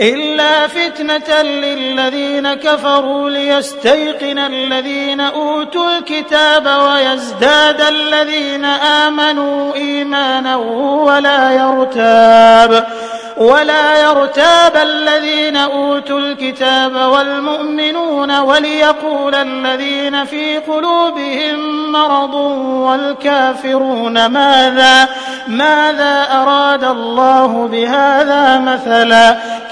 إلا فتنة للذين كفروا ليستيقن الذين أوتوا الكتاب ويزداد الذين آمنوا إيمانا ولا يرتاب ولا يرتاب الذين أوتوا الكتاب والمؤمنون وليقول الذين في قلوبهم مرض والكافرون ماذا ماذا أراد الله بهذا مثلا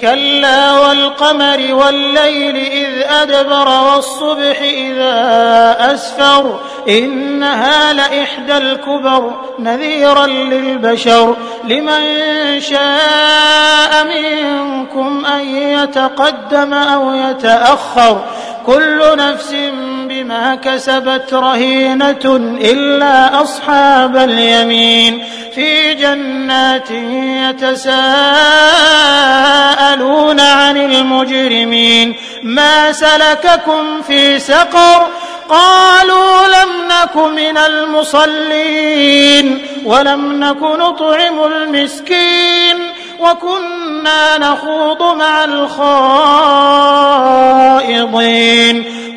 كلا والقمر والليل إذ أدبر والصبح إذا أسفر إنها لإحدى الكبر نذيرا للبشر لمن شاء منكم أن يتقدم أو يتأخر كل نفس بما كسبت رهينة إلا أصحاب اليمين في جنات يتساءلون عن المجرمين ما سلككم في سقر قالوا لم نك من المصلين ولم نك نطعم المسكين وكنا نخوض مع الخائضين